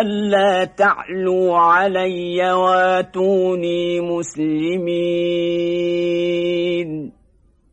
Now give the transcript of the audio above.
ألا تعلوا علي واتوني مسلمين.